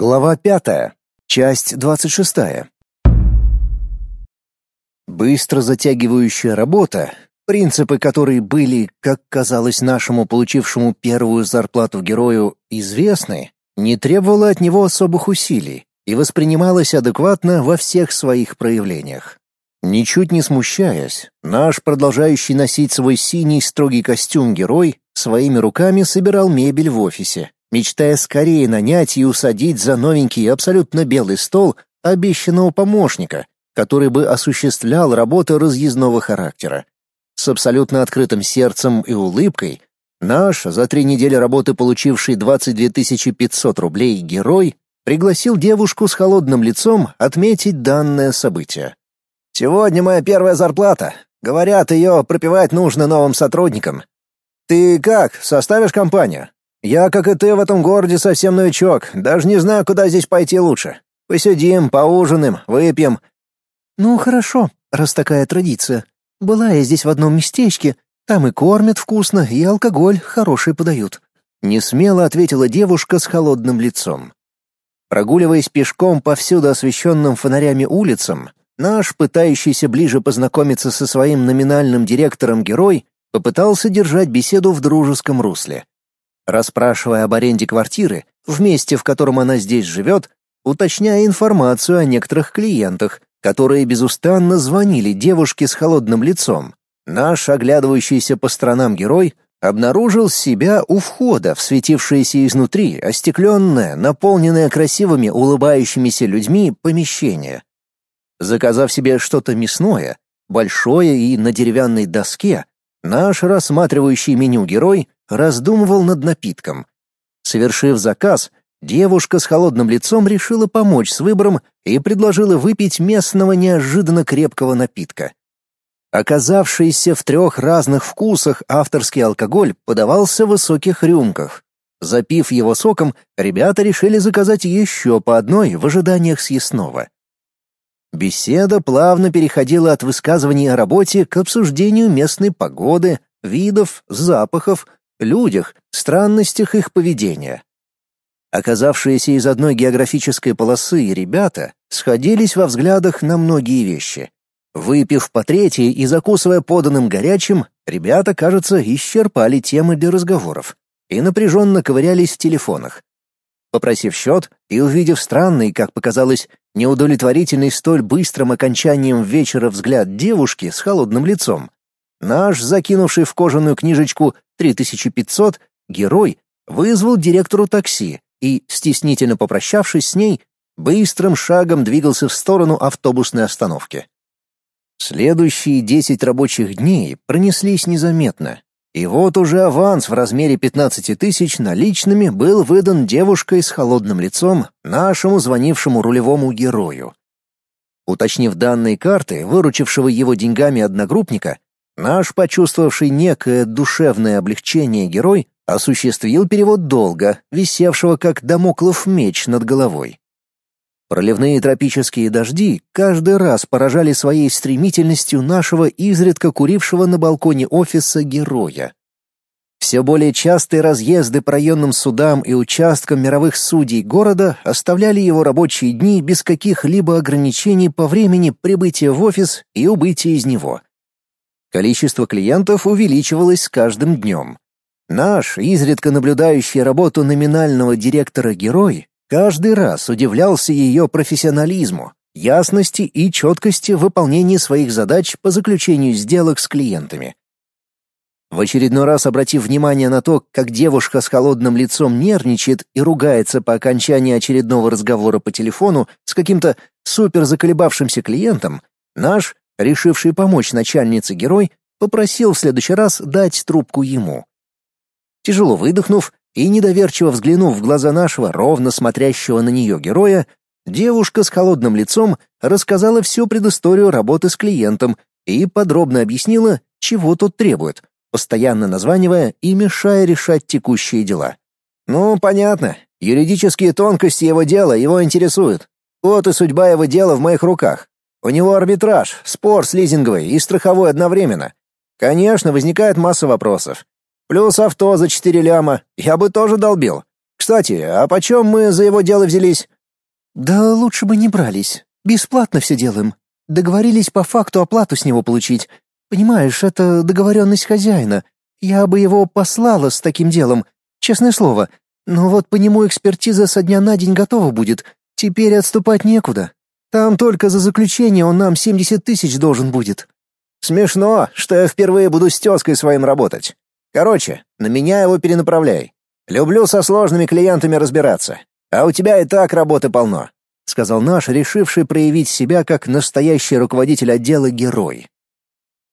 Глава пятая. Часть двадцать шестая. Быстро затягивающая работа, принципы которой были, как казалось нашему получившему первую зарплату герою, известны, не требовала от него особых усилий и воспринималась адекватно во всех своих проявлениях. Ничуть не смущаясь, наш продолжающий носить свой синий строгий костюм герой своими руками собирал мебель в офисе, мечтая скорее нанять и усадить за новенький абсолютно белый стол обещанного помощника, который бы осуществлял работы разъездного характера. С абсолютно открытым сердцем и улыбкой наш, за три недели работы получивший 22 500 рублей герой, пригласил девушку с холодным лицом отметить данное событие. «Сегодня моя первая зарплата. Говорят, ее пропивать нужно новым сотрудникам. Ты как, составишь компанию?» Я, как и ты, в этом городе совсем новичок, даже не знаю, куда здесь пойти лучше. Посидим, поужинаем, выпьем». «Ну, хорошо, раз такая традиция. Была я здесь в одном местечке, там и кормят вкусно, и алкоголь хороший подают». Несмело ответила девушка с холодным лицом. Прогуливаясь пешком по всюду освещенным фонарями улицам, наш, пытающийся ближе познакомиться со своим номинальным директором герой, попытался держать беседу в дружеском русле. Расспрашивая об аренде квартиры, в месте, в котором она здесь живет, уточняя информацию о некоторых клиентах, которые безустанно звонили девушке с холодным лицом. Наш оглядывающийся по сторонам герой обнаружил себя у входа в светившееся изнутри остекленное, наполненное красивыми улыбающимися людьми помещение. Заказав себе что-то мясное, большое и на деревянной доске, наш рассматривающий меню герой раздумывал над напитком. Совершив заказ, девушка с холодным лицом решила помочь с выбором и предложила выпить местного неожиданно крепкого напитка. Оказавшийся в трех разных вкусах авторский алкоголь подавался в высоких рюмках. Запив его соком, ребята решили заказать еще по одной в ожиданиях съестного. Беседа плавно переходила от высказываний о работе к обсуждению местной погоды, видов, запахов, людях, странностях их поведения. Оказавшиеся из одной географической полосы ребята сходились во взглядах на многие вещи. Выпив по третьей и закусывая поданным горячим, ребята, кажется, исчерпали темы для разговоров и напряженно ковырялись в телефонах. Попросив счет и увидев странный, как показалось, неудовлетворительный столь быстрым окончанием вечера взгляд девушки с холодным лицом, Наш, закинувший в кожаную книжечку 3500, герой вызвал директору такси и, стеснительно попрощавшись с ней, быстрым шагом двигался в сторону автобусной остановки. Следующие десять рабочих дней пронеслись незаметно, и вот уже аванс в размере 15 тысяч наличными был выдан девушкой с холодным лицом нашему звонившему рулевому герою. Уточнив данные карты, выручившего его деньгами одногруппника, Наш, почувствовавший некое душевное облегчение герой, осуществил перевод долга, висевшего как домоклов меч над головой. Проливные тропические дожди каждый раз поражали своей стремительностью нашего изредка курившего на балконе офиса героя. Все более частые разъезды по районным судам и участкам мировых судей города оставляли его рабочие дни без каких-либо ограничений по времени прибытия в офис и убытия из него. Количество клиентов увеличивалось с каждым днем. Наш, изредка наблюдающий работу номинального директора герой, каждый раз удивлялся ее профессионализму, ясности и четкости выполнения своих задач по заключению сделок с клиентами. В очередной раз обратив внимание на то, как девушка с холодным лицом нервничает и ругается по окончании очередного разговора по телефону с каким-то супер заколебавшимся клиентом, наш, решивший помочь начальнице герой, попросил в следующий раз дать трубку ему. Тяжело выдохнув и недоверчиво взглянув в глаза нашего ровно смотрящего на нее героя, девушка с холодным лицом рассказала всю предысторию работы с клиентом и подробно объяснила, чего тот требует, постоянно названивая и мешая решать текущие дела. «Ну, понятно. Юридические тонкости его дела его интересуют. Вот и судьба его дела в моих руках. У него арбитраж, спор с лизинговой и страховой одновременно. Конечно, возникает масса вопросов. Плюс авто за четыре ляма. Я бы тоже долбил. кстати, а почем мы за его дело взялись?» «Да лучше бы не брались. Бесплатно все делаем. Договорились по факту оплату с него получить. Понимаешь, это договоренность хозяина. Я бы его послала с таким делом, честное слово. Но вот по нему экспертиза со дня на день готова будет. Теперь отступать некуда. Там только за заключение он нам 70 тысяч должен будет». «Смешно, что я впервые буду с тезкой своим работать. Короче, на меня его перенаправляй. Люблю со сложными клиентами разбираться. А у тебя и так работы полно», — сказал наш, решивший проявить себя как настоящий руководитель отдела герой.